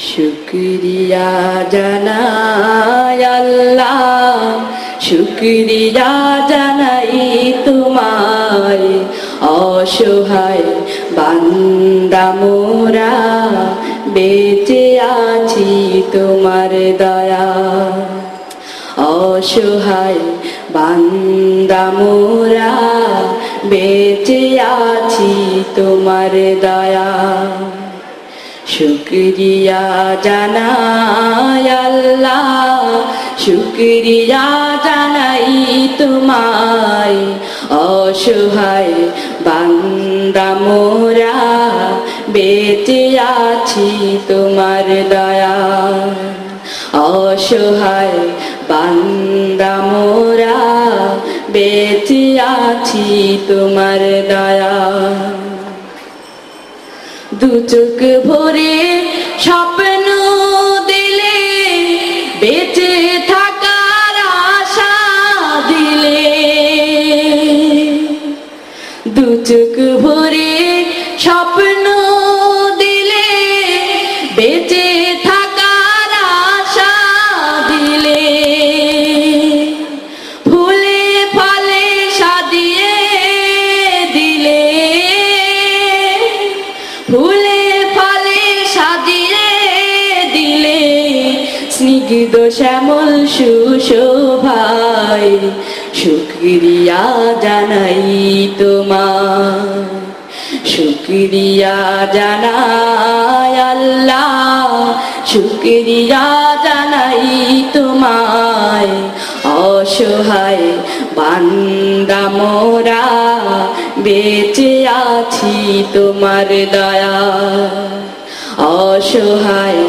শুক্রিয়া জানাই আল্লাহ, শুক্রিয়া জানাই তোমায়। অসহায় বান্দা মোরা, বেঁচে আছি তোমার দয়া। অসহায় বান্দা মোরা, বেঁচে আছি তোমার দয়া। শুক্রিয়া জানাই আল্লাহ, শুক্রিয়া জানাই তোমায়। অসহায় বান্দা মোরা, বেঁচে আছি তোমার দয়া অসহায় বান্দা মোরা, বেঁচে আছি তোমার দয়া দু ভরে স্বপ্ন দিলে বেঁচে থাকার আশা দিলে। দু চোখ স্নিগ্ধ শ্যামল সুশোভাই শুক্রিয়া জানাই তোমার শুক্রিয়া জানাই আল্লাহ শুক্রিয়া জানাই তোমায়। অসহায় বান্দা মোরা, বেঁচে আছি তোমার দয়া। অসহায়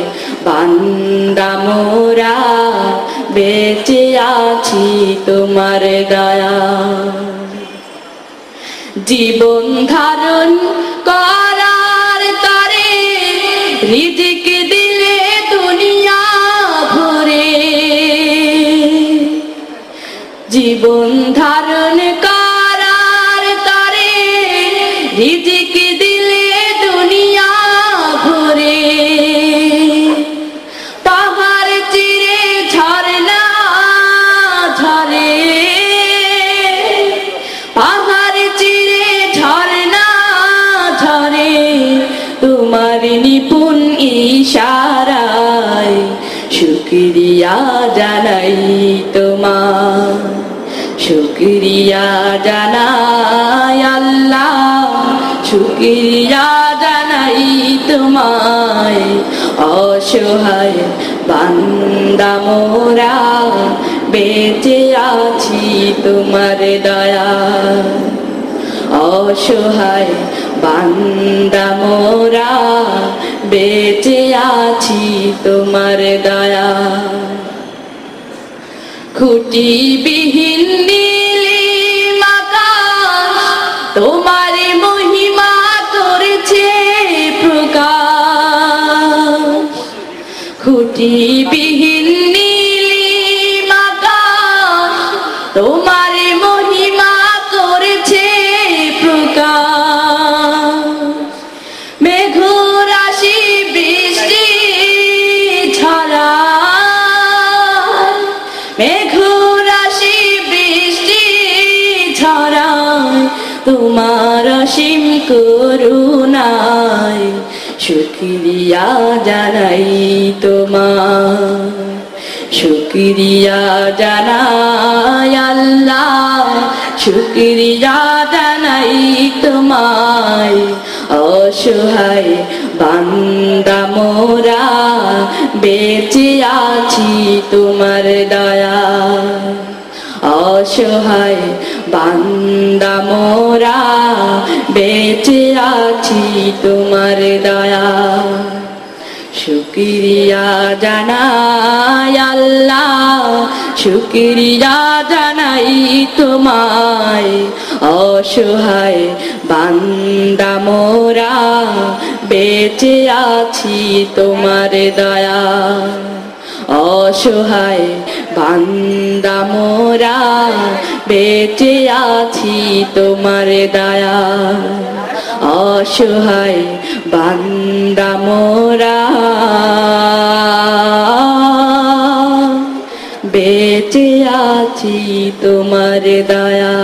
বান্দা মোরা, বেঁচে আছি তোমার দয়া। জীবন ধারণ করার তরে, রিজিক দিলে দুনিয়া ভরে। জীবন ধারণ করার তরে, রিজিক ইশারায় শুক্রিয়া জানাই তোমার। শুক্রিয়া জানাই আল্লাহ, শুক্রিয়া জানাই তোমায়। অসহায় বান্দা মোরা, বেঁচে আছি তোমার দয়া অসহায় বান্দা মোরা বেঁচে আছি তোমার দয়া খুঁটি বিহীন তোমার মহিমা করেছে খুঁটি ঝরায় তোমার অসীম করুণায় শুক্রিয়া জানাই তোমার শুক্রিয়া জানাই আল্লাহ শুক্রিয়া জানাই তোমায়, অসহায় বান্দা মোরা, বেঁচে আছি তোমার দয়া। অসহায় বান্দা মোরা, বেঁচে আছি তোমার দয়া। শুক্রিয়া জানাই আল্লাহ, শুক্রিয়া জানাই তোমায়। অসহায় বান্দা মোরা, বেঁচে আছি তোমার দয়া। অসহায় বান্দা মোরা বেঁচে আছি তোমার দয়া অসহায় বান্দা মোরা। বেঁচে আছি তোমার দয়া